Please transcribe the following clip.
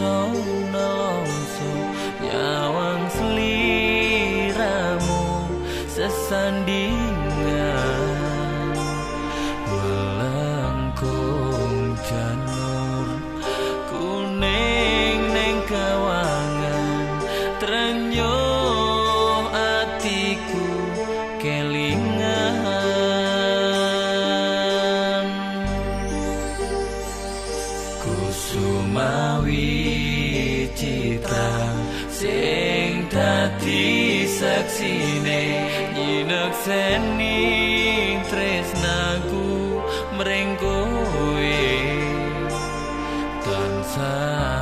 nelongso nyawang seliramu sesandi Wicitra sing dadi saksine nyinakseni tresnaku mrengku tansah